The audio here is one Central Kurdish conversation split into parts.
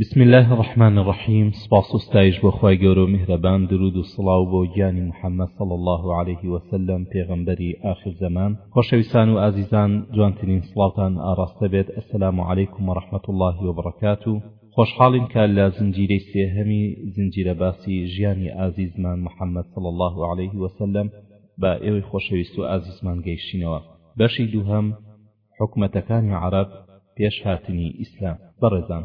بسم الله الرحمن الرحیم سپاس و ستایش بۆ خوای گەورە و میهرەبان درود و سڵاو بۆ گیانی محەممەد صلی الله علیه وسلم پێغەمبەری ئاخر زەمان خۆشەویستان و ئازیزان جوانترین سڵاوتان ئاڕاستە بێت السلام علیکم ورحمة الله وبرکاته خۆشحاڵین کە لە زنجیرەی سێهەمی زنجیرە باسی ژیانی ئازیزمان محەممەد صلی الله علیه وسلم بە ئێوەی خۆشەویست و ئازیزمان گەیشتینەوە بەشی دووهەم حکومەتەکانی عەڕەب پێش هاتنی ئیسلام. بەڕێزان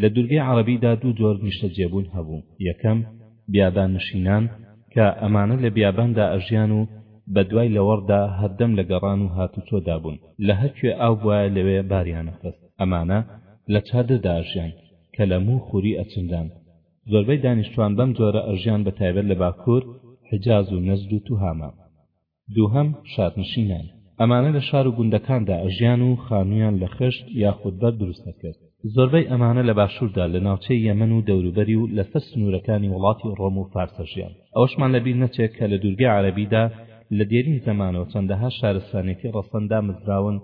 لە دورگەی عەڕەبیدا دوو جۆر نیشتەجێبوون هەبوو، یەکەم، بیابان نشینان، کە ئەمانە لە بیاباندا ئەژیان و بە دوای لەوەڕدا هەردەم لە گەڕان و هاتوچۆدا بوون، لە هەر کوێ ئاو بوایە لەوێ باریان ئەخست، ئەمانە لە چادردا ئەژیان، کەلەم و خوری ئەچنران. زۆربەی دانیشتوان بەم جۆرە ئەژیان بە تایبەت لە باکور، حجاز و نەجد و توهامە. دووهەم، شارنشینان، ئەمانە لە شار و گوندەکاندا ئەژیان و خانوویان لە خشت یاخود بەرد دروست دەکرد، زۆربەی ئەمانە لە باشووردا لە ناوچەی یەمەن و دەوروبەری و لەسەر سنوورەکانی وڵاتی ڕۆم و فارس ئەژیان، ئەوەشمان لە بیر نەچێت کە لە دوورگەی عەرەبیدا لە دێرین زەمانەوە چەندەها شارستانیەتی ڕەسەن دامەزراون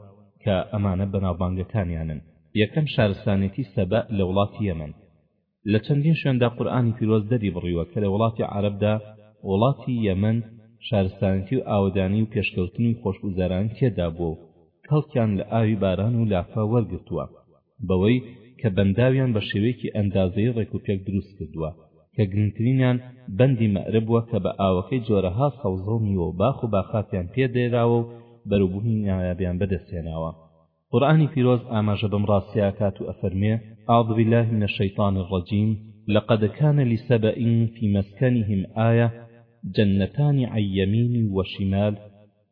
کە ئەمانە بەناوبانگەکانیانن، یەکەم، شارستانیەتی سەبەء لە وڵاتی یەمەن. لە چەندین شوێندا قورئانی پیرۆز دەریبڕیوە کە لە وڵاتی عەرەبدا، وڵاتی یەمەن، شارستانێتی و ئاوەدانی و پێشکەوتن و خۆشگوزەرانی تێدا بووە و کەڵکیان لە ئاوی باران و لافە وەرگرتووە بەوەی کە بەنداویان بە شێوەیەکی ئەندازەیی ڕێکوپێک دروست کردووە کە گرنگترینیان بەندی مەئرب بووە کە بە ئاوەکەی جۆرەها سەوزە و میوە و باخ و باخاتیان پێ دێراوە و بەروبوومی نایابیان بەدەست هێناوە. قورآانی پیرۆز ئاماژە بەم ڕاستیاکات و ئەفەرمێ أعوذ بالله من الشيطان الرجيم لقد كان لسبأ في مسكنهم آية جنتان عن يمين وشمال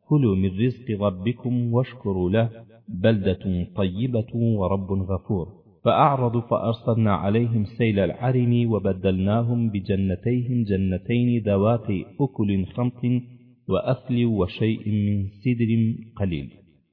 كلوا من رزق ربكم واشكروا له بلدة طيبة ورب غفور فأعرضوا فأرسلنا عليهم سيل العرم وبدلناهم بجنتيهم جنتين ذواتي أكل خمط وأثل وشيء من سدر قليل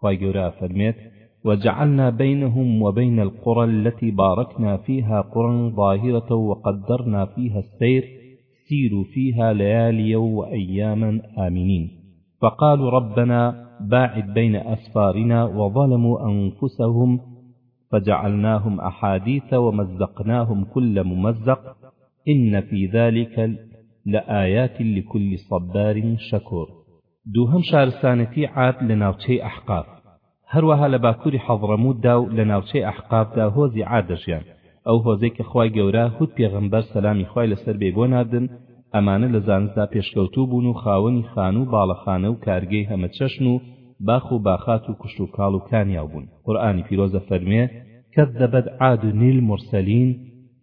خی گەورە فەرمێت وجعلنا بينهم وبين القرى التي باركنا فيها قرى ظاهرة وقدرنا فيها السير سيروا فيها لياليا وأياما آمنين فقالوا ربنا باعد بين أسفارنا وظلموا أنفسهم فجعلناهم أحاديث ومزقناهم كل ممزق إن في ذلك لە ئاياتی لكل صبار شەکۆر دووهەم شارستانێتی عاد لە ناوچەی ئەحقاف. هەروەها لە باکووری حەضڕەمووتدا و لە ناوچەی ئەحقافدا هۆزی عاد دەژیان، ئەو هۆزەی کە خوای گەورە هود پێغەمبەر سەلامی خوای لەسەر بێی بۆ ناردن، ئەمانە لە زانستدا پێشکەوتوو بوون و خاوەنی خانوو و باڵەخانە و کارگەی هەمە چەشن و باخ و باخات و کشتوکاڵ و کانیاو بوون. قورئانی پیرۆز دەفەرموێ. کذبت عاد المرسلین.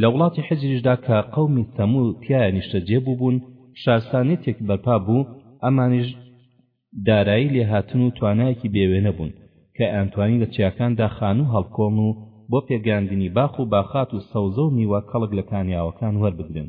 لە وڵاتی حیجریشدا کە قەومی ثەموو تیایا نیشتەجێ بووبوون، شارستانیەتێک بەرپا بوو، ئەمانیش دارایی لێهاتن و توانایەکی بێ وێنە بوون، کە ئەیانتوانی لە چیاکاندا خانوو هەڵکۆڵن و بۆ پێگەیاندنی باخ و باخات و سەوزە و میوە کەڵک لە کانیاوەکان وەربگرن.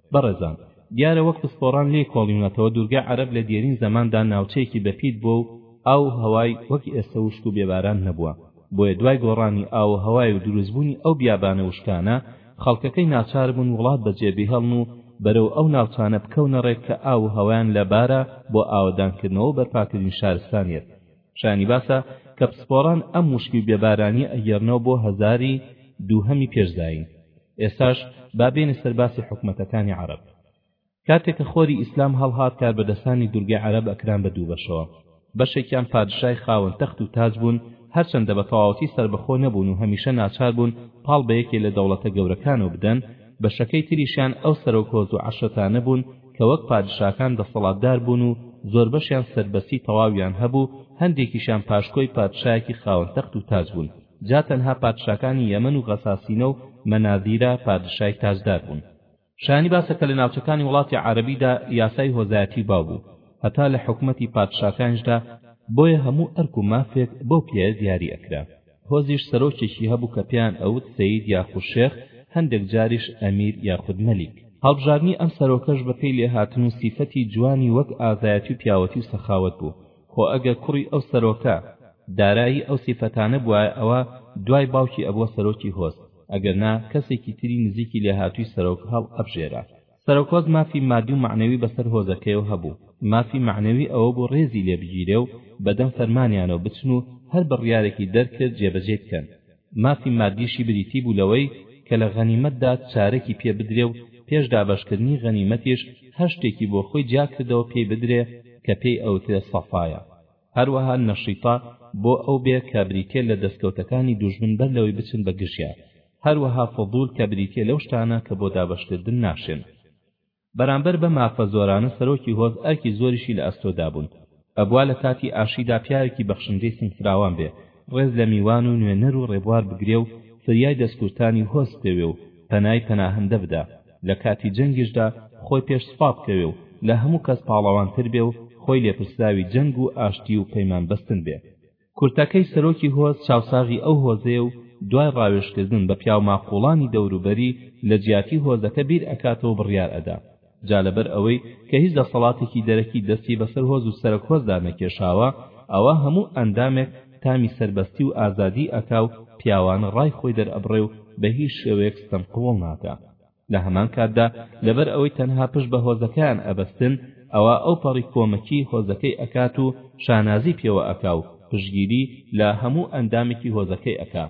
بەڕێزان دیارە وەک پسپۆڕان لێی کۆڵیونەتەوە دوورگە عەرەب لە دێرین زەماندا ناوچەیەکی بەپیت بووە و ئاو و هەوای وەک ئێستە وشک و بێباران نەبووە بۆیە دوای گۆڕانی ئاو و هەوای و دروستبوونی ئەو بیابانە وشکانە خەڵکەکەی ناچاربوون وڵات بەجێ بهێڵن و بەرەو ئەو ناوچانە بکەونە ڕێ کە ئاو و هەوایان لەبارە بۆ ئاوەدانکردنەوە و بەرپاکردنی شارستانیەت شایانی باسە کە پسپۆڕان ئەم وشکی و بێبارانیە ئەگێڕنەوە بۆ هەزاری دووهەمی پێش زایین ئێستاش با بێنە سەر باسی حکومەتەکانی عەرەب کاتێ کە خۆری ئیسلام هەڵهات کاربەدەسانی دورگەی عەرەب ئەکران بە دووبەشەوە بەشێکیان پادشای خاوەن تەخت و تاج بوون هەرچەندە بە تەواوەتی سەربەخۆ نەبوون و هەمیشە ناچار بوون پاڵ بە یەکێ لە دەوڵەتە گەورەکانەوە بدەن بەشەکەی تریشیان ئەو سەرۆک هۆز و عەشرەتانە بوون کە وەک پادشاکان دەسەڵاتدار بوون و زۆربەشیان سەربەستی تەواویان هەبوو هەندێکیشیان پاشکۆی پادشایەکی خاوەن تەخت و تاج بوون جا تەنها پادشاکانی یەمەن و غەساسینە و مەناذیرە پادشای تاجدار بوون. شایانی باسە کە لە ناوچەکانی وڵاتی عەرەبیدا یاسای هۆزایەتی باو بوو، هەتا لە حکومەتی پادشاکانیشدا، بۆیە هەموو ئەرک و مافێک بەو پێیە دیاری ئەکرا. هۆزیش سەرۆکێکی هەبوو کە پێیان ئەوت سەید یاخود شێخ، هەندێک جاریش ئەمیر یاخود مەلیک. هەڵبژاردنی ئەم سەرۆکەش بە پێی لێهاتن و سیفەتی جوانی وەک ئازایەتی و پیاوەتی و سەخاوەت بوو، خۆ ئەگەر کوڕی ئەو سەرۆکە دارایی ئەو سیفەتانە بوایە ئەوا دوای باوکی ئەبووە سەرۆکی هۆز ئەگەر نا کەسێکی تری نزیکی لێهاتووی سەرۆک هەڵ ئەبژێرا. سەرۆک هۆز مافی مادی و مەعنەوی بەسەر هۆزەکەیەوە هەبوو، مافی مەعنەوی ئەوە بوو ڕێزی لێ بگیرێ و بەدەم فەرمانیانەوە بچن و هەر بڕیارێکی دەرکرد جێبەجێی بکەن، مافی مادیشی بریتی بوو لەوەی کە لە غەنیمەتدا چارەکی پێ بدرێ و پێش دابەشکردنی غەنیمەتیش هەر شتێکی بۆ خۆی جیا کردەوە پێی بدرێ کە پێی ئەوترێ سەفایە، هەروەها نەشیتە بۆ ئەو بێ کە بریتیە لە دەستکەوتەکانی دوژمن بەر لەوەی بچن بە گژیان، هەروەها فضول کە بریتیە لەو شتانە کە بۆ دابەشکردن ناشێن. بەرامبەر بەم مافە زۆرانە سەرۆکی هۆز ئەرکی زۆریشی لە ئەستۆ دابوون، ئەبوا لە کاتی ئاشیدا پیاوێکی بەخشندەی سنگفراوان بێ، ڕێز لە میوان و نوێنەر و ڕێبوار بگرێ و فریای دەستکورتانی هۆز بکەوێ و پەنای پەناهەندە بدا، لە کاتی جەنگیشدا خۆی پێش سوپا بکەوێ و لە هەموو کەس پاڵەوانتر بێ و خۆی لێپرسراوی جەنگ و ئاشتی و پەیمان بەستن بێ. کورتەکەی سەرۆکی هۆز چاوساغی ئەو هۆزەیە و دوای ڕاوێژکردن بە پیاوماقوڵانی دەوروبەری لە جیاتی هۆزەکە بیر ئەکاتەوە و بڕیار ئەدا. جا لەبەر ئەوەی کە هیچ دەسەڵاتێکی دەرەکی دەستی بەسەر هۆز و سەرەک هۆزدا نەکێشاوە ئەوا هەموو ئەندامێک تامی سەربەستی و ئازادی ئەکا و پیاوانە ڕای خۆی دەرئەبڕێ و بە هیچ شێوەیەک ستەم قبوڵ ناکا. لە هەمان کاتدا لەبەر ئەوەی تەنها پشت بە هۆزەکەیان ئەبەستن ئەوا ئەوپەڕی کۆمەکی هۆزەکەی ئەکات و شانازی پێوە ئەکا و پشتگیری لە هەموو ئەندامێکی هۆزەکەی ئەکا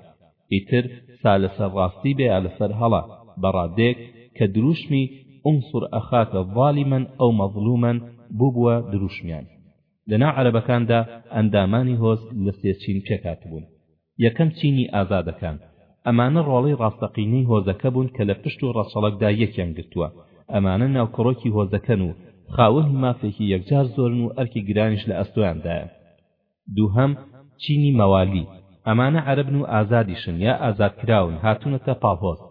ئیتر سا لەسەر ڕاستی بێ یا لەسەر هەڵە بە ڕادەیەک کە درووشمی انصر اخاک ظالما او مظلوما بووبووە درووشمیان. لە ناو عەرەبەکاندا ئەندامانی هۆز لە سێ چین پێکهاتبوون. یەکەم چینی ئازادەکان. ئەمانە ڕۆڵەی ڕاستەقینەی هۆزەکە بوون کە لە پشت و ڕەچەڵەکدا یەکیان گرتووە. ئەمانە ناوکڕۆکی هۆزەکەن و خاوەنی مافێکی یەکجار زۆرن و ئەرکی گرانیش لە ئەستۆیاندایە. دووهەم چینی مەوالی. ئەمانە عەرەبن و ئازادیشن یا ئازادکراون، هاتوونەتە پاڵ هۆز،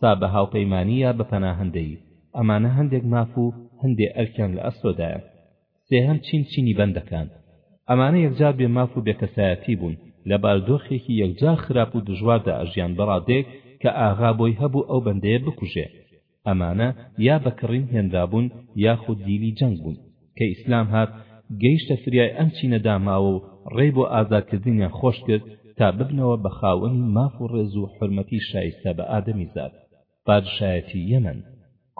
سا بە هاوپەیمانی یا بە پەناهەندەیی. ئەمانە هەندێک ماف و هەندێ ئەرکیان لە ئەستۆدایە. سێهەم چین چینی بەندەکان. ئەمانە یەکجار بێ ماف و بێ کەسایەتی بوون، لە باردۆخێکی یەکجار خراپ و دژواردا ئەژیان بە ڕادەیەک کە ئاغا بۆی هەبوو ئەو بەندەیە بکوژێ. ئەمانە یا بە کڕین هێنرابوون یاخود دیلی جەنگ بوون. کە ئیسلام هات گەیشتە فریای ئەم چینە داماوە و ڕێی بۆ ئازادکردنیان خۆش کرد تا ببنەوە بە خاوەنی ماف و ڕێز و حورمەتی شایستە بە ئادەمیزاد. پادشایەتی یەمەن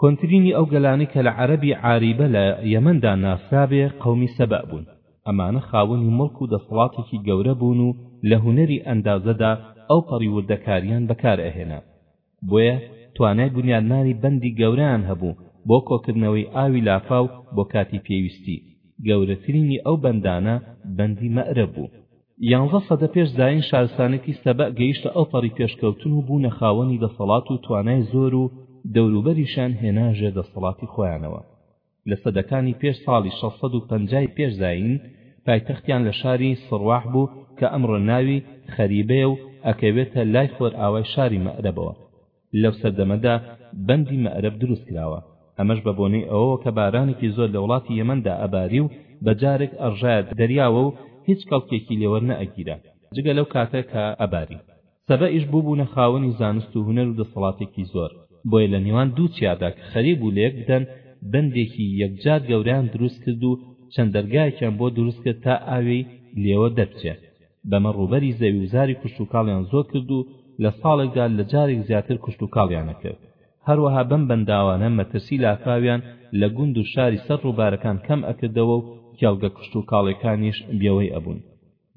کۆنترینی ئەو گەلانەی کە لە عەرەبی عاریبە لە یەمەندا ناسرابێ قەومی سەبەء بوون ئەمانە خاوەنی موڵک و دەسەڵاتێکی گەورە بوون و لە هونەری ئەندازەدا ئەوپەڕی وردەکاریان بەکار ئەهێنا بۆیە توانای بونیادنانی بەندی گەورەیان هەبوو بۆ کۆکردنەوەی ئاوی لافاو بۆ کاتی پێویستی گەورەترینی ئەو بەندانە بەندی مەئرەب بوو یانزە سەدە پێش زایین شارستانێتی سەبەء گەیشتە ئەوپەڕی پێشکەوتن و بوونە خاوەنی دەسەڵات و توانای زۆر و دەوروبەریشیان هێنا ژێر دەسەڵاتی خۆیانەوە لە سەدەکانی پێش ساڵی شەش سەد و پەنجا ی پێش زایین پایتەختیان لە شاری سڕواح بوو کە ئەمڕۆ ناوی خەریبەیە و ئەکەوێتە لای خۆرئاوای شاری مەئرەبەوە لەو سەردەمەدا بەندی مەئرەب دروست کراوە، ئەمەش بە بۆنەی ئەوەوە کە بارانێکی زۆر لە وڵاتی یەمەندا ئەباری و بە جارێک ئەڕژایە دەریاوە و هیچ کەڵکێکی لێ وەرنەئەگیرا جگە لەو کاتە کە ئەباری. سەبەئیش بووبوونە خاوەنی زانست و هونەر و دەسەڵاتێکی زۆر، بۆیە لە نێوان دوو چیادا کە خەریک بوو لە یەک بدەن، بەندێکی یەکجار گەورەیان دروست کرد و چەند دەرگایەکیان بۆ دروست کرد تا ئاوێی لێوە دەربچێ. بەمە ڕووبەری زەوی و زاری کشتوکاڵیان زۆر کرد و لە ساڵێکدا لە جارێک زیاتر کشتوکاڵیان ئەکرد. هەروەها بەم بەنداوانە مەترسی لافاویان لە گوند و شاری سەر ڕووبارەکان کەم ئەکردەوە و کێڵگە کشتوکاڵیەکانیش بێوەی ئەبوون.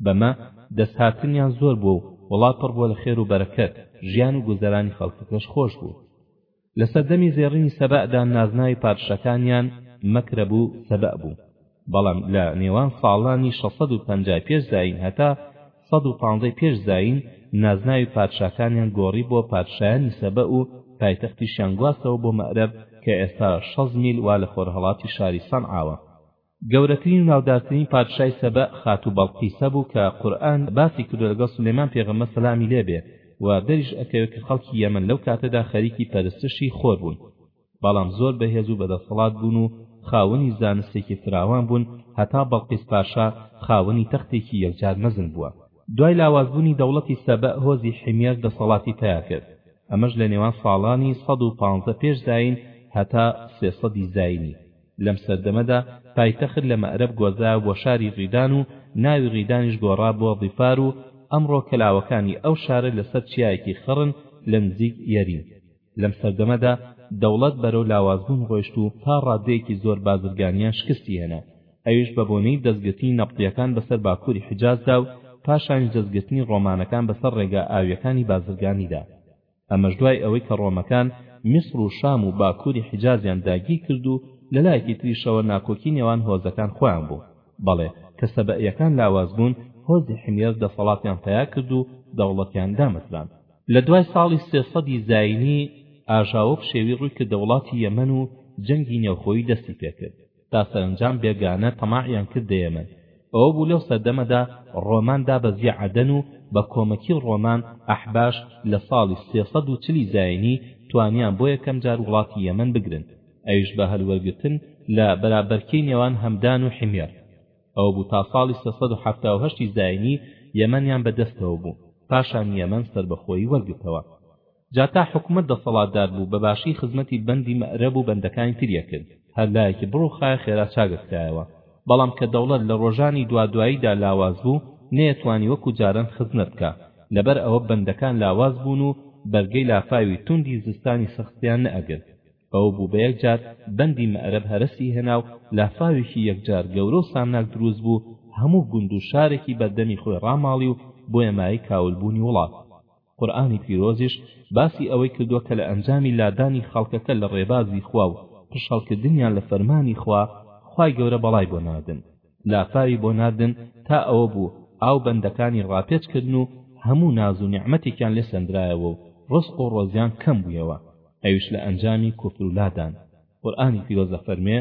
بەمە دەست هاتنیان زۆر بووە و وڵات پڕ بووە لە خێر و بەرەکەت، ژیان و گوزەرانی خەڵکەکەش خۆش بوو. لە سەردەمی زێڕینی سەبەدا نازناوی پادشاکانیان مەکرە بوو سەبە بوو بەڵام لە نێوان ساڵانی 650 پێش زایین هەتا 115 پێش زایین نازناوی پادشاکانیان گۆڕی بۆ پادشایانی سەبە و پایتەختیشیان گواستەوە بۆ مەرەب کە ئێستا 6 میل وا لە خۆرهەڵاتی شاری سەنعاوە گەورەترین و ناودارترین پادشای سەبەء خاتوو بەڵقیسە بوو کە قورئان باسی کردوە لەگەڵ سولەیمان پێغەمبەر سەلامی لێ بێ و دەریش ئەکەوێ کە خەڵکی یەمەن لەو کاتەدا خەریکی پەرستشی خۆر بوون بەڵام زۆر بەهێز و بەدەسەڵات بوون و خاوەنی زانستێکی فراوان بوون هەتا بەڵقیس پاشا خاوەنی تەختێکی یەکجار مەزن بووە دوای لاواز بوونی دەوڵەتی سەبەء هۆزی حیمەر دەسەڵاتی پیا کرد ئەمەش لە نێوان ساڵانی سەد و پانزە پێش زایین هەتا سێ سەدی زایینی لەم سەردەمەدا پایتەخت لە مەئرەب گۆزایەوە بۆ شاری ڕیدان و ناوی ڕیدانیش گۆڕا بۆ ظیفار و ئەمڕۆ کەلاوەکانی ئەو شارە لەسەر چیایەکی خڕن لە نزیک یەرین لەم سەردەمەدا دەوڵەت بەرەو لاوازبوون ڕۆیشت و تا ڕادەیەکی زۆر بازرگانیان شکستی هێنا ئەویش بە بۆنەی دەستگرتنی نەبتییەکان بەسەر باکووری حیجازدا و پاشانیش دەستگرتنی ڕۆمانەکان بەسەر ڕێگا ئاوییەکانی بازرگانیدا ئەمەش دوای ئەوەی کە ڕۆمەکان میسر و شام و باکووری حیجازیان داگیر کرد و لە لایەکی تریشەوە ناکۆکی نێوان هۆزەکان خۆیان بوو بەڵێ کە سەبەئیەکان لاواز بوون هۆزی حیمێر دەسەڵاتیان پەیا کرد و دەوڵەتیان دامەزراند. لە دوای ساڵی سێ سەدی زایینی ئاژاوە پشێوی ڕووی کردە وڵاتی یەمەن و جەنگی نێوخۆیی دەستی پێ کرد. تا سەرەنجام بێگانە تەماعیان کردە یەمەن. ئەوە بوو لەو سەردەمەدا ڕۆمان دابەزییە عەدەن و بە کۆمەکی ڕۆمان ئەحباش لە ساڵی سێ سەد و چل ی زایینی توانیان بۆ یەکەم جار وڵاتی یەمەن بگرن، ئەویش بە هەلوەرگرتن لە بەرابەرکێی نێوان هەمدان و حیمێڕ. ئەوە بوو تا ساڵی سێ سەد و حەفتا و هەشت ی زایینی یەمەنیان بە دەستەوە بوو، پاشان یەمەن سەربەخۆیی وەرگرتەوە. جا تا حکومەت دەسەڵاتدار بوو بەباشی خزمەتی بەندی مەئرەب و بەندەکانی تری ئەکرد هەر لایەکی بڕوخایە خێرا چاک ئەکرایەوە بەڵام کە دەوڵەت لە ڕۆژانی دوا دواییدا لاواز بوو نەیەتوانی وەکو جاران خزمەت بکا لەبەر ئەوە بەندەکان لاواز بوون و بەرگەی لافاوی توندی زستانی سەختیان نەئەگرت بەوە بوو بە یەکجار بەندی مەئرەب هەرەسی هێنا و لافاوێکی یەکجار گەورە و سامناک دروست بوو هەموو گوند و شارێکی بەردەمی خۆی ڕاماڵی و بۆیە مایەی کاولبوونی وڵات قورئانی پیرۆزیش باسی ئەوەی کردووە کە لە ئەنجامی لادانی خەڵکەکە لە ڕێبازی خوا و پشتهەڵکردنیان لە فەرمانی خوا، خوای گەورە بەڵای بۆ ناردن، لافاوی بۆ ناردن تا ئەوە بوو ئاو بەندەکانی ڕاپێچ کردن و هەموو ناز و نیعمەتێکیان لێ سەندرایەوە و ڕزق و ڕۆزیان کەم بوویەوە، ئەویش لە ئەنجامی کوفر و لادان. قورئانی پیرۆز دەفەرموێ.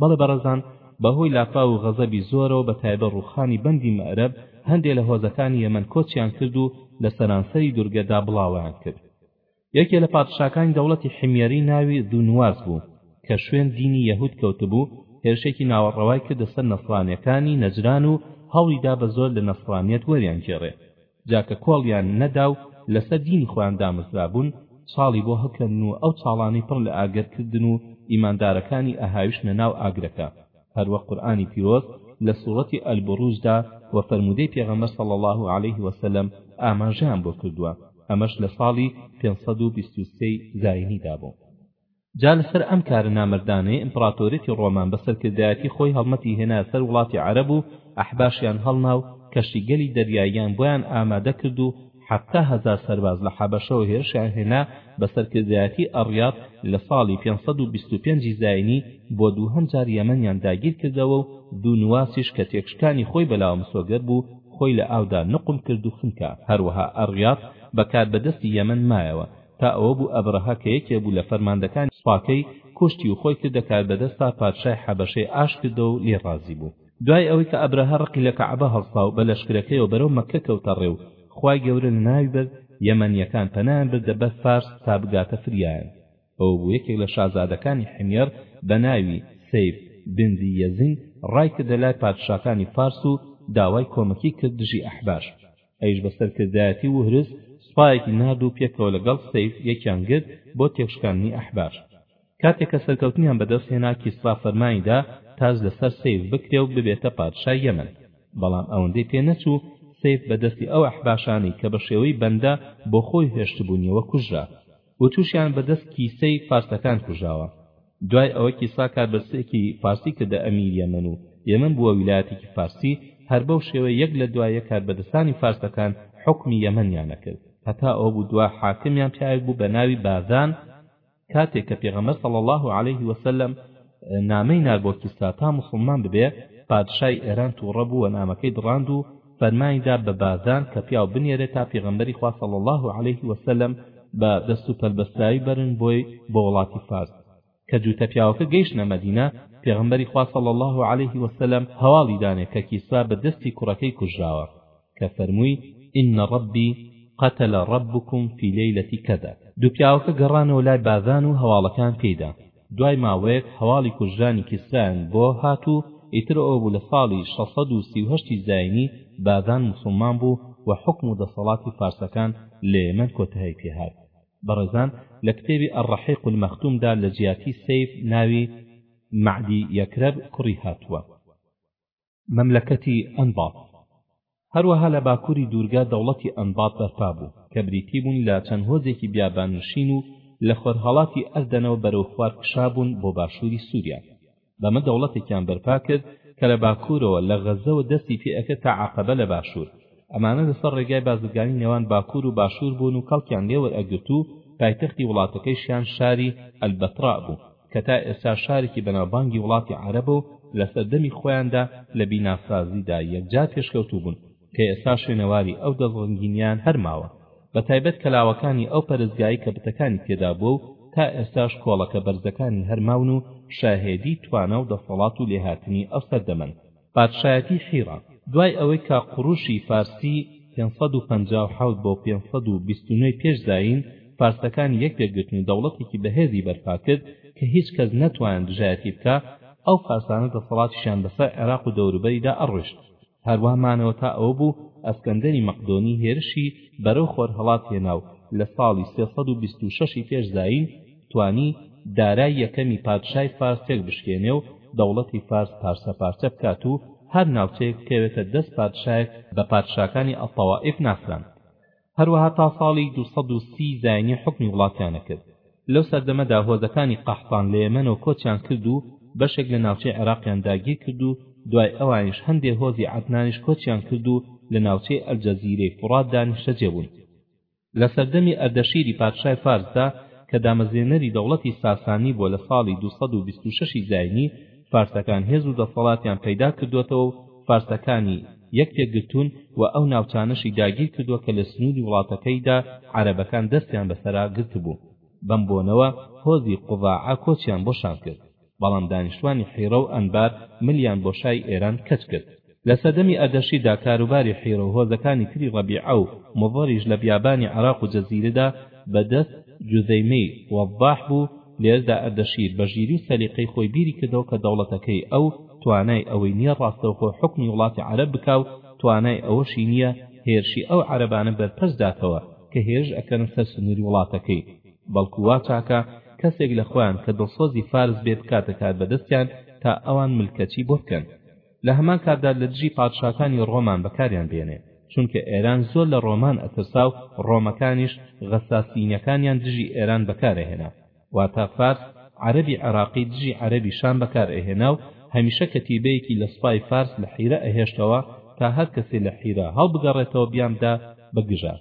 بەڵێ بەڕێزان بەهۆی لافاو و غەزەبی زۆرەوە بە تایبەت ڕووخانی بەندی مەئرەب هەندێ لە هۆزەکانی یەمەن کۆچیان کرد و لە سەرانسەری دورگەدا بڵاوەیان کرد یەکێ لە پادشاکانی دەوڵەتی حمیەری ناوی ذو نواس بوو کە شوێن دینی یەهود کەوتبوو هێرشێکی ناوەڕەوای کردە سەر نەسڕانیەکانی نەجران و هەوڵیدا بە زۆر لە نەسڕانیەت وەریان گێڕێ جا کە کۆڵیان نەدا و لەسەر دینی خۆیان دامەزرابوون، چاڵی بۆ هەڵکەندن و ئەو چاڵانەی پڕ لە ئاگر کردن و ئیماندارەکانی ئەهاویشتنە ناو ئاگرەکە، هەروەک قورئانی پیرۆز لە سوڕەتی البروجدا وە فەرموودەی پێغەمبەر صلی اللە علیه وسلم ئاماژەیان بۆ کردووە، ئەمەش لە ساڵی پێنج سەد و بیست و سێ ی زاینیدا بوو. جا لەسەر ئەم کارە نامەردانەی ئیمپڕاتۆریەتی ڕۆمان بە سەرکردایەتی خۆی هەڵمەتی هێنا سەر وڵاتی عەرەب و ئەحباشیان هەڵنا و کەشتیگەلی دەریاییان بۆیان ئامادە کرد و حەفتا هەزار سەرباز لە حەبەشەوە هێرشیان هێنا بە سەرکردایەتی ئەڕیاط لە ساڵی پێنج سەد و بیست و پێنج ی زاینی بۆ دووهەم جار یەمەنیان داگیر کردەوە و دوو نواسیش کە تێکشکانی خۆی بەلاوە مسۆگەر بوو خۆی لە ئاودا نوقم کرد و خنکا هەروەها ئەڕیاط بە کاربەدەستی یەمەن مایەوە تا ئەوە بوو ئەبرەهە کە یەکێ بوو لە فەرماندەکانی سوپاکەی کوشتی و خۆی کردە کاربەدەستا پادشای حەبەشەی ئاش کردەوە و لێ ڕازی بوو. دوای ئەوەی کە ئەبرەهە ڕقی لە کەعبە هەڵسا و بە لەشکرەکەیەوە بەرەو مەککە کەوتە ڕێ و خوای گەورە لە ناوی برد، یەمەنییەکان پەنایان بردە بەر فارس تا بگاتە فریایان. ئەوە بوو یەکێک لە شازادەکانی حیمێڕ بە ناوی، سەیف بن ذی یەزین، ڕای کردە لای پادشاکانی فارس و داوای کۆمەکی کرد دژی ئەحباش. ئەویش بە سەرکردایەتی وهرز سوپایەکی نارد و پێکەوە لە گەڵ سەیف یەکیان گرت بۆ تێکشکاندنی ئەحبار. کاتێک کە سەرکەوتنیان بە دەست هێنا کیسڕا فەرمانی دا تاج لە سەر سەیف بکرێ و ببێتە پادشای یەمەن. بەڵام ئەوەندەی پێ نەچوو سەیف بە دەستی ئەو ئەحباشانەی کە بە شێوەی بەندە بۆ خۆی هێشتبوونیەوە کوژرا. و توشیان بە دەست کیسەی فارسەکان کوژراوە دوای ئەوە کیسرا کار بەرسێکی فارسی کردە ئەمیر یەمەن و یەمەن بووە ویلایەتێکی فارسی هەر بەو شێوەی یەک لە دوای یەک کار بەدەستانی فارسەکان حوکمی یەمەنیان ئەکرد هەتا ئەوە بوو دوا حاکمیان پیاوێک بوو بە ناوی باذان کاتێک کە پێغەمبەر صلی الله علیه و سلم نامەی نار بۆ کیسرا تا موسڵمان ببێ پادشای ئێران توڕە بوو و نامەکەی دڕاند و فەرمانی دا بە بازان کە پیاو بنێرێ تا پێغەمبەری خوا صلی اللە علیه وسلم بە دەست و پەل بەستراوی بەرن بۆی بۆ وڵاتی فارس کە جووتە پیاوەکە گەیشتنە مەدینە پێغەمبەری خوا صلی اللە علیه وسلم هەواڵی دانێ کە کیسرا بە دەستی کوڕەکەی کوژراوە کە فەرمووی ان ربی قتل ربکم فی لیلە کذا دوو پیاوەکە گەڕانەوە لای بازان و هەواڵەکەیان پێی دا دوای ماوەیەک هەواڵی کوژرانی کیسرایان بۆ هات و ئیتر ئەو بوو لە ساڵی شەش سەد و سی و هەشت ی زاینی بازان موسڵمان بوو و حوکم و دەسەڵاتی فارسەکان لە یەمەن کۆتایی پێ هات بەڕێزان لە کتێبی الرحیق المختوم دا لە جیاتی سەیف ناوی مەعدی یەکرەب کوڕی هاتووە. مەملەکەتی ئەنباط هەروەها لە باکووری دوورگە دەوڵەتی ئەنباط بەرپا بوو کە بریتی بوون لە چەند هۆزێکی بیاباننشین و لە خۆرهەڵاتی ئەردەنەوە بەرەو خوار کشابوون بۆ باشووری سووریا بەمە دەوڵەتێکیان بەرپا کرد کە لە باکوورەوە لە غەزەوە دەستی پێ ئەکرد تا عەقەبە لە باشوور ئەمانە لەسەر ڕێگای بازرگانی نێوان باکوور و باشوور بوون و کەڵکیان لێ وەرئەگرت و پایتەختی وڵاتەکەیشیان شاری ئەلبەتڕا بوو کە تا ئێستا شارێکی بەناوبانگی وڵاتی عەرەبە و لە سەردەمی خۆیاندا لە بیناسازیدا یەکجار پێشکەوتوو بوون، کە ئێستا شوێنەواری ئەو دەستڕەنگینییەیان هەر ماوە، بە تایبەت کەلاوەکانی ئەو پەرستگایەی کە بتەکانی تێدا بووە و تا ئێستاش کۆڵەکە بەرزەکانی هەر ماون و شاهێدی توانا و دەسەڵات و لێهاتنی ئەو سەردەمەن. پادشایەتی حیڕە دوای ئەوەی کە قوڕوشی فارسی پێنج سەد و پەنجا و حەوت بۆ پێنج سەد و بیست و نۆ پێش زایین فارسەکانی یەک پێک گرتن و دەوڵەتێکی بەهێزی بەرپا کرد کە هیچ کەس نەتوان دژایەتی بکا ئەو فارسانە دەسەڵاتیشیان بەسەر عێراق و دەوروبەریدا ئەڕشت هەروا مانەوە تا ئەوە بوو ئەسکەندەری مەقدۆنی هێرشی بەرەو خۆرهەڵات هێنا و لە ساڵی سێ سەد و بیست و شەش ی پێش زایین توانی دارای یەکەمی پادشای فارس تێکبشکێنێ و دەوڵەتی فارس پارچە پارچە بکات و هەر ناوچەیەک بکەوێتە دەست پادشایەک بە پادشاکانی الطوائف ناسراند هەروەها تا ساڵی دوو سەد و سی زاینی حوکمی وڵاتیانە کرد لەو سەردەمەدا هۆزەکانی قەحتان لە یەمەنەوە کۆچیان کرد و بەشێک لە ناوچەی عێراقیان داگیر کرد و دوای ئەوانیش هەندێ هۆزی عەدنانیش کۆچیان کرد و لە ناوچەی الجزیرەی فورات دا نیشتەجێ بوون لە سەردەمی ئەردەشیری پادشای فارسدا کە دامەزرێنەری دەوڵەتی ساسانی بووە لە ساڵی دوو سەد و بیست و شەش ی زاینی، فارسەکان هێز و دەسەڵاتیان پەیدا کردووەتەوە و فارسەکانی یەک پێ گرتوون و ئەو ناوچانەشی داگیر کردووە کە لە سنووری وڵاتەکەیدا عەرەبەکان دەستیان بەسەرا گرتبوو. بەم بۆنەوە هۆزی قوزاعە کۆچیان بۆ شام کرد. بەڵام دانیشتوانی حیڕە و ئەنبار ملیان بۆ شای ئێران کەچ کرد. لە سەردەمی ئەردەشی دا کاروباری حیڕە و هۆزەکانی تری ڕەبیعە و موضریش لە بیابانی عراق و جزیرە دا بە دەست جوزەیمەی وەضاح بوو، لە ئێردا ئەردەشیر بە ژیری و سەلیقەی خۆی بیری کردەوە کە دەوڵەتەکەی ئەو توانای ئەوەی نییە ڕاستەوخۆ حوکمی وڵاتی عەرەب بکا و توانای ئەوەشی نییە هێرشی ئەو عەرەبانە بەرپەرچ داتەوە کە هێرش ئەکەنە سەر سنووری وڵاتەکەی. بەڵکو وا چاکە کەسێک لە خۆیان کە دڵسۆزی فارس بێ بکاتە کاربەدەستیان تا ئەوان ملکەچی بۆ بکەن لە هەمان کاتدا لە دژی پادشاکانی ڕۆمان بەکاریان بێنێ چونکە ئێران زۆر لە ڕۆمان ئەترسا و ڕۆمەکانیش غەساسینەکانیان دژی ئێران بەکار ئەهێنا واتا فارس عەرەبی عێراقی دژی عەرەبی شام بەکار ئەهێنا و هەمیشە کەتیبەیەکی لە سوپای فارس لە حیرە ئەهێشتەوە تا هەر کەسێ لە حیرە هەڵبگەڕێتەوە بیانبدا بە گژا.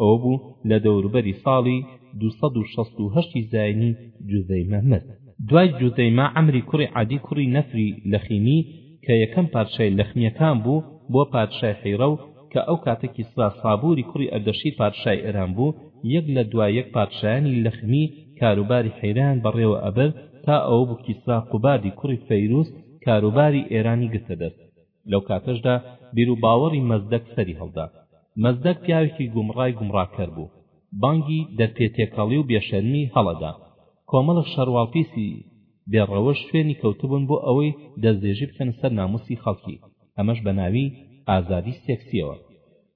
ئەوە بوو لە دەوروبەری ساڵی دوو سەد و شەست و هەشت ی زاینی جوزەیمە مرد. دوای جوزەیمە عەمری کوڕی عەدی کوڕی نەفری لەخیمی کە یەکەم پادشای لەخمییەکان بوو بووە پادشای حیرە و کە ئەو کاتە کیسرا سابووری کوڕی ئەردەشیر پادشای ئێران بوو یەک لە دوای یەک پادشایانی لەخمی کاروباری حیرەیان بەڕێوە ئەبرد تا ئەوە بوو کیسرا قوبادی کوڕی فەیروز کاروباری ئێرانی گرتە دەست. لەو کاتەشدا بیروباوەڕی مەزدەک سەری هەڵدا. مەزدەک پیاوێکی گومڕای گومڕاکەر بوو. بانگی دەرپێ تێکەڵی و بێشەرمی هەڵ ئەدا. کۆمەڵێک شەڕواڵ پیسی بێ ڕەوشت شوێنی کەوتبوون بۆ ئەوەی دەستدرێژی بکەنە سەر ناموسی خەڵکی، ئەمەش بە ناوی ئازادی سێکسییەوە.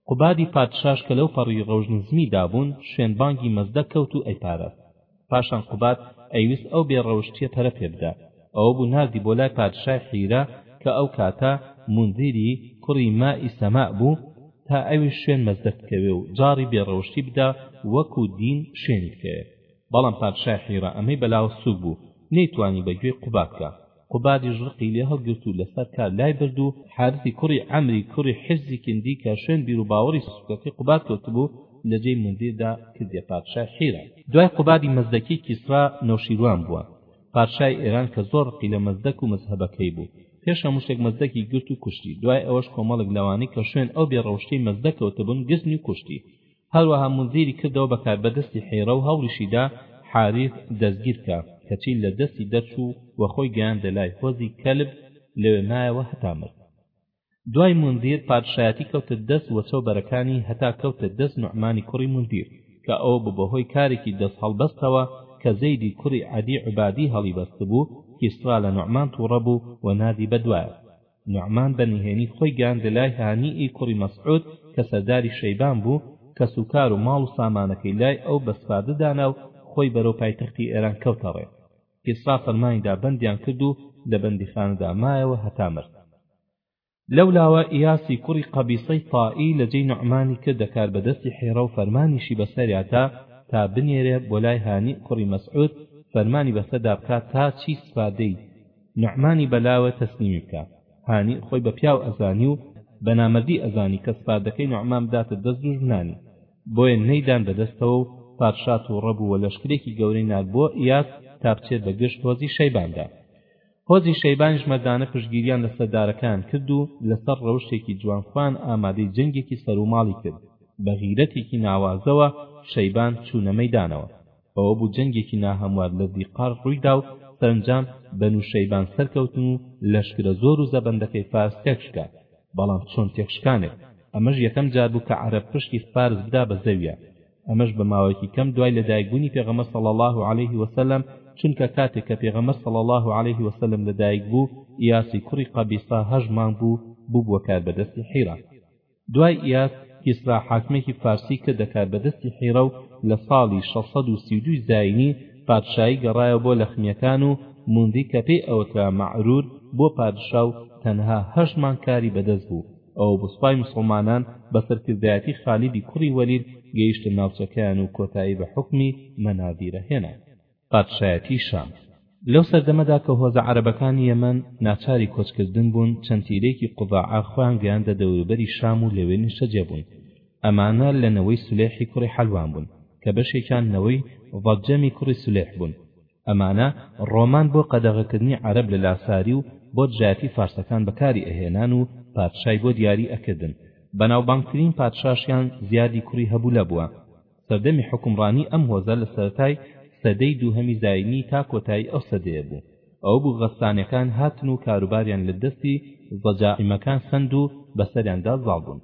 قوبادی پادشاش کە لەو پەڕی ڕەوژ نزمی دابوون شوێن بانگی مەزدە کەوت و ئەیپاراست پاشان قوباد ئەیوست ئەو بێ ڕەوشتیە پەرە پێ بدا ئەوەبوو ناردی بۆ لای پادشای حیرە کە ئەو کاتە مونذیری کوڕی ماء سماء بوو تا ئەویش شوێن مەزدە بکەوێ و جاڕی بێ ڕەوشتی بدا وەکو دین شوێنی بکەوێ بەڵام پادشای حیرە ئەمەی بەلاوە سووک بوو نەیتوانی بە گوێی قوباد کا. قوبادیش ڕقی لێ هەڵگرت و لە سەر کار لای برد و حارثی کوڕی عەمری کوڕی حیرزی کیندی کە شوێن بیر و باوەڕی سووکەکەی قوباد کەوتبوو لە جێی موندیردا کردیە پادشای حیرە. دوای قوبادی مەزدەکی کیسرا نەوشیروان بووە پادشای ئێران کە زۆر ڕقی لە مەزدەک و مەزهەبەکەی بوو. پێش هەموو شتێک مەزدەکی گرت و کوشتی. دوای ئەوەش کۆمەڵێک لەوانەی کە شوێن ئەو بێ ڕەوشتیەی مەزدەک کەوتبوون گرتنی و کوشتی. هەروەها مونزیری کردەوە بە کاربەدەستی حیرە و هەوڵیشی دا حاریث دەستگیر بکا، کەچی لە دەستی دەرچوو و خۆی گەیاندە لای هۆزی کەلب، لەوێ مایەوە هەتا مرد. دوای مونزیر پادشایەتی کەوتە دەست وەچەو بەرەکانی هەتا کەوتە دەست نوعمانی کوڕی مونزیر، کە ئەوە بوو بە هۆی کارێکی دەست هەڵبەستەوە کە زەیدی کوڕی عەدی عوبادی هەڵیبەستبوو، کیسرا لە نوعمان تووڕە بوو و ناردی بە دوایان. نوعمان بە نهێنی خۆی گەیاندە لای هانیئی کوڕی مەسعود کە سەرداری شەیبان بوو، کەس و کار و ماڵ و سامانەکەی لای ئەو بە سپاردە دانا و خۆی بەرەو پایتەختی ئێران کەوتە ڕێ. کیسڕا فەرمانی دا بەندیان کرد و لە بەندیخانەدا مایەوە هەتا مرد. لەو لاوە ئیاسی کوڕی قەبیسەی تائی لە جێی نوعمانی کردە کاربەدەستی حیڕە و فەرمانیشی بە سەریا دا تا بنێرێ بۆ لای هانیئی کوڕی مەسعود فەرمانی بە سەردا بکا تا چی سپاردەی نوعمانی بەلاوە تەسلیمی بکە. هانی، خۆی بە پیاو ئەزانی و بە نامەردی ئەزانی کە سپاردەکەی نوعمان بداتە دەست دوژمنانی. بۆیە نەیدان بە دەستەوە و پادشا تووڕە بوو و لەشکرێکی گەورەی نارد بۆ ئیاس تا بچێت بە گژ هۆزی شەیباندا. هۆزی شەیبانیش مەردانە پشتگیریان لە سەردارەکەیان کرد و لە سەر ڕەوشتێکی جوان خۆیان ئامادەی جەنگێکی سەروماڵی کرد. بە غیرەتێکی ناوازەوە شەیبان چوونە مەیدانەوە. ئەوە بوو جەنگێکی ناهەموار لە زیقار ڕووی دا و سەرەنجام بەنو شەیبان سەرکەوتن و لەشکرە زۆر و زەبەندەکەی فارس تێکشکا، بەڵام چۆن تێکشکانێک، ئەمەش یەکەم جار بوو کە عەرەب پشتی فارس بدا بە زەویا، ئەمەش بە ماوەیەکی کەم دوای لە دایک بوونی پێغەمبەر صلی اللە علیه وسلم، چونکە کاتێک کە پێغەمبەر صلی اللە علیه وسلم لە دایک بوو، ئیاسی کوڕی قەبیصە هەشت مانگ بوو بووبووە کاربەدەستی حیرا. دوای ئیاس، کیسرا حاکمێکی فارسی کە دەکات بە دەستی حیرە و لە ساڵی شەش سەد و سی و دوو زایینی پادشایی گەڕایەوە بۆ لەخمییەکان و موندی کە پێی ئەوترا مەعرور بووە پادشا و تەنها هەشت مانگ کاری بە دەست بوو ئەوە بوو سوپای موسڵمانان بە سەرکردایەتی خالیدی کوڕی وەلید گەیشتە ناوچەکەیان و کۆتایی بە حوکمی مەناڤیرە هێنا. پادشایەتیی شام. لەو سەردەمەدا کە هۆزە عەرەبەکانی یەمەن ناچاری کۆچکردن بوون، چەند تیرەیەکی قوزاعە خۆیان گەیاندە دەوروبەری شام و لەوێ نیشتەجێ بوون. ئەمانە لە نەوەی سولەیحی کوڕی حەلوان بوون، کە بەشێکیان نەوەی ضجەمی کوڕی سولەیح بوون. ئەمانە ڕۆمان بۆ قەدەغەکردنی عەرەب لە لاساری و بۆ دژایەتی فارسەکان بەکاری ئەهێنان و پادشای بۆ دیاری ئەکردن. بەناوبانگترین پادشاشیان زیادی کوڕی هەبولە بووە. سەردەمی حوکمڕانیی ئەم هۆزە لە سەرەتای سەدەی دووهەمی زایینی تا کۆتایی ئەو سەدەیە بوو. ئەوە بوو غەسانەکان هاتن و کاروباریان لە دەستی ضجاعمەکان سەند و بە سەریاندا زاڵ بوون.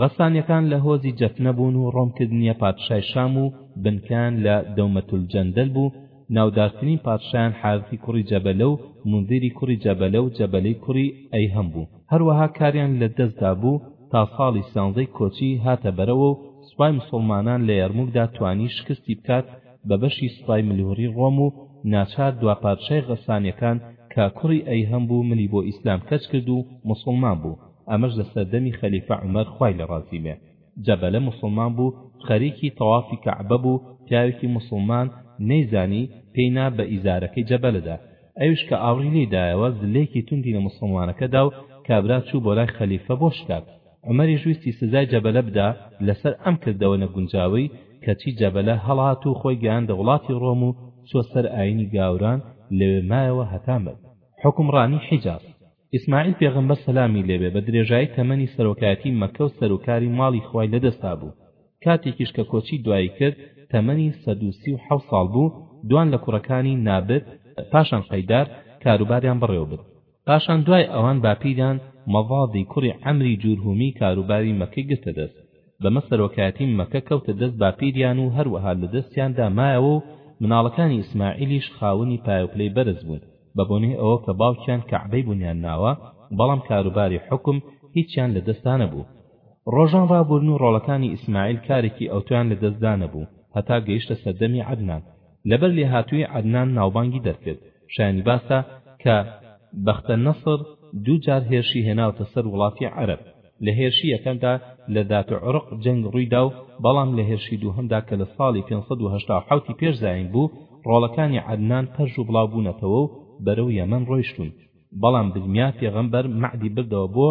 غەسانەکان لە هۆزی جەفنە بوون و ڕۆم کردنیە پادشای شام و بنکەیان لە دەومەتولجەندەل بوو، ناودارترین پادشایان حارثی کوڕی جەبەلە و مونذیری کوڕی جەبەلە و جەبەلەی کوڕی ئەیهم بوو. هەروەها کاریان لە دەست دابوو تا ساڵی سیانزەی کۆچی هاتە بەرەوە و سوپای موسڵمانان لە یەرموکدا توانی شکستی بکات بە بەشی سوپای ملهوڕی ڕۆم و ناچار دوا پادشای غەسانیەکان کە کوڕی ئەیهم بوو ملی بۆ ئیسلام کەچ کرد و موسڵمان بوو ئەمەش لە سەردەمی خەلیفە عومەر خوای لێ ڕازی بێ جەبەلە موسڵمان بوو خەریکی تەوافی کەعبە بوو پیاوێکی موسڵمان نەیزانی پێی نا بە ئیزارەکەی جەبەلە دا ئەویش کە ئاوڕی لێی دایەوە زلەیەکی توندی لە موسڵمانەکە دا و کابرا چوو بۆ لای خەلیفە بۆ شکات عومەریش ویستی سزای جەبەلە بدا لەسەر ئەم کردەوە نەگونجاوەی، کەچی جەبەلە هەڵهات و خۆی گەیاندە وڵاتی ڕۆم و چووە سەر ئایینی گاوران، لەوێ مایەوە هەتا مرد. حوکمڕانی حیجاز. ئیسماعیل پێغەمبەر سەلامی لێبێ بە درێژایی تەمەنی سەرۆکایەتی مەککە و سەروکاری ماڵی خوای لەدەستا بوو، کاتێکیش کە کۆچی دوایی کرد تەمەنی سەد و سی و حەوت ساڵ بوو، دوان لە کوڕەکانی، نابت، پاشان قەیدار، کاروباریان بەڕێوەبرد. پاشان دوای ئەوان باپیران مەضادی کوڕی عەمری جورهومی کاروباری مەککەی گرتە دەست، بەمە سەرۆکایەتی مەککە کەوتە دەست باپیریان و هەروەها لە دەستیاندا مایەوە و مناڵەکانی ئیسماعیلیش خاوەنی پایەوپلەی بەرز بوون بەبۆنەی ئەوە کە باوکیان کەعبەی بونیان ناوە بەڵام کاروباری حوکم هیچیان لە دەستدا نەبوو. ڕۆژان ڕابوورن و ڕۆڵەکانی ئیسماعیل کارێکی ئەوتۆیان لە دەستدا نەبوو هەتا گەیشتە سەردەمی عەدنان لەبەر لێهاتوویی عەدنان ناوبانگی دەرکرد، شایانی باسە کە بەختە نەسڕ دوو جار هێرشی هێناوەتە سەر وڵاتی عەرەب، لە هێرشی یەکەمدا لە ذات عرق جەنگ ڕوویدا و بەڵام لە هێرشی دووهەمدا کە لە ساڵی پێنج سەد و هەشتا و حەوت ی پێش زایین بوو ڕۆڵەکانی عەدنان پەرژ و بڵاو بوونەتەوە و بەرەو یەمەن ڕۆیشتوون بەڵام برمیا پێغەمبەر مەعدی بردەوە بۆ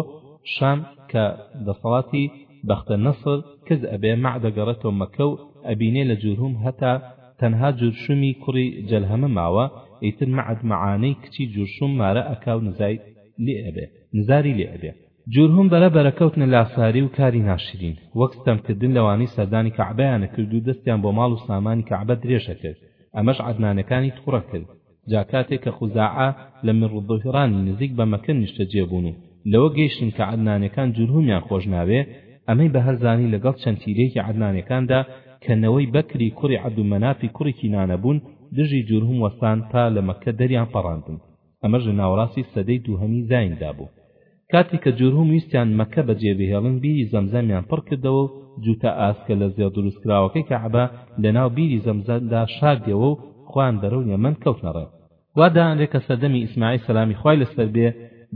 شام کە دەسەڵاتی بەختە نەسڕ کز ئەبێ مەع دەگەڕێتەوە مەککە و ئەبینێ لە جورهوم هەتا تەنها جورشومی کوڕی جەلهەمە ماوە ئیتر مەعد مەعانەی کچی جورشوم مارە ئەکا و نزای لێ ئەبێ نزاری لێ ئەبێ. جورهوم بەرە بەرە کەوتنە لاساری و کاری ناشرین وەک ستەم کردن لەوانەی سەردانی کەعبەیان ئەکرد و دەستیان بۆ ماڵ و سامانی کەعبە درێژ ئەکرد ئەمەش عەدنانەکانی توڕە کرد، جا کاتێ کە خوزاعە لە میڕوالظهیڕانی نزیک بە مەکە نیشتەجێ بوون و لەوە گەیشتن کە عەدنانەکان جورهومیان خۆش ناوێ، ئەمەی بەهەر زانی لە گەڵ چەند تیرەیەکی عەدنانەکاندا کە نەوەی بەکری کوڕی عەبدولمەنافی کوڕی کینانە بوون، دژی جورهم وەستان تا لە مەکە دەریان پەڕاندن. ئەمەش لە ناوەڕاستی سەدەی دووهەمی زایندا بوو. کاتێ کە جورهم ویستیان مەکە بەجێ بهێڵن بیری زەمزەمیان پڕ کردەوە و جووتە ئاسکە لە زێڕ دروست کراوەکەی کەعبە لە ناو بیری زەمزەمدا شاردیەوە و خۆیان بەرەو یەمەن کەوتنە ڕێ. وا دانرێ کە سەردەمی ئیسماعیل سەلامی خوای لە سەر بێ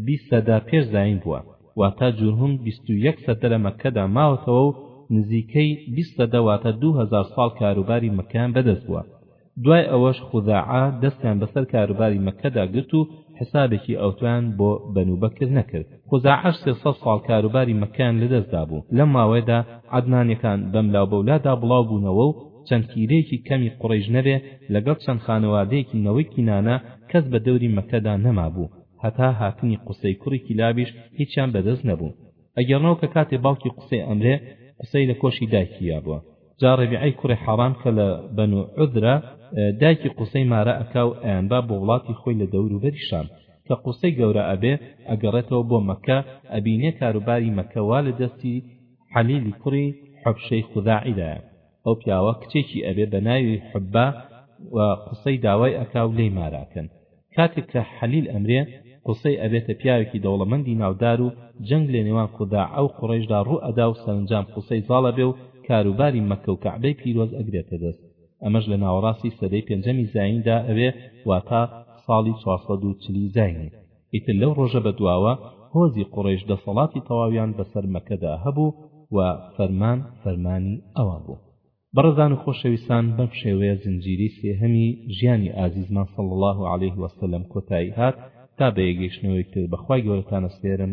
بیست سەدە پێش زایین بووە، واتە جورهم بیست و یەک سەدە لە مەککەدا ماوەتەوە و نزیکەی بیست سەدە واتە دوو هەزار ساڵ کاروباری مەککەیان بەدەست بووە، دوای ئەوەش خوزاعە دەستیان بەسەر کاروباری مەککەدا گرت و حسابێکی ئەوتۆیان بۆ بەنو بەکر نەکرد، خوزاعەش سێ سەد ساڵ کاروباری مەککەیان لەدەست دابوو، لەم ماوەیەدا عەدنانیەکان بەملاو بەولادا بڵاو بوونەوە و چەند تیرەیەکی کەمی قوڕەیش نەبێ لەگەڵ چەند خانەوادەیەکی نەوەی کینانە کەس بە دەوری مەککەدا نەمابوو، هەتا هاتنی قوسەی کوڕی کیلابیش هیچیان بەدەست نەبوو ئەگێڕنەوە کە کاتێ باوکی قوسەی ئەمرێ، قوسەی لە کۆشی دایکی یابووە، جا ڕەبیعەی کوڕی حەڕان کە لە بەنو عوذرە دایکی قوسەی مارە ئەکا و ئەیانبا بۆ وڵاتی خۆی لە دەورو بەری شام کە قوسەی گەورە ئەبێ ئەگەڕێتەوە بۆ مەککە ئەبینێ کارو باری مەککە وا لە دەستی حەلیلی کوڕی حەبشەی خوزاعی دایە ئەو پیاوە کچێکی ئەبێ بە ناوی حبە و قوسەی داوای ئەکا و لێی مارە ئەکەن کاتێک کە حەلیل ئەمرێ قوسەی ئەبێتە پیاوێکی دەوڵەمەندی ناودار و جەنگ لە نێوان خوداعە و قوڕەیشدا ڕوو ئەدا و سەرنجام قوسەی زاڵ ئەبێ و کاروباری مەککە و کەعبەی پیرۆز ئەگرێتە دەست ئەمەش لە ناوەڕاستی سەدەی پێنجەمی زایین دا ئەوێ واتە ساڵی چوار سەد و چل ی زایینی. ئیتر لەو ڕۆژە بە دواوە هۆزی قوڕەیش دەسەڵاتی تەواویان بە سەر مەککە دا هەبوو و فەرمان فەرمانی ئەوان بوو. بەڕێزان و خۆشەویستان بەم شێوەیە زنجیرەی سێهەمی ژیانی ئازیزمان صلی اللە علیه وسلم کۆتایی هات، تا بەیەکگەیشتنەوەی تر بەخوای گەورەتان ئەسپێرم،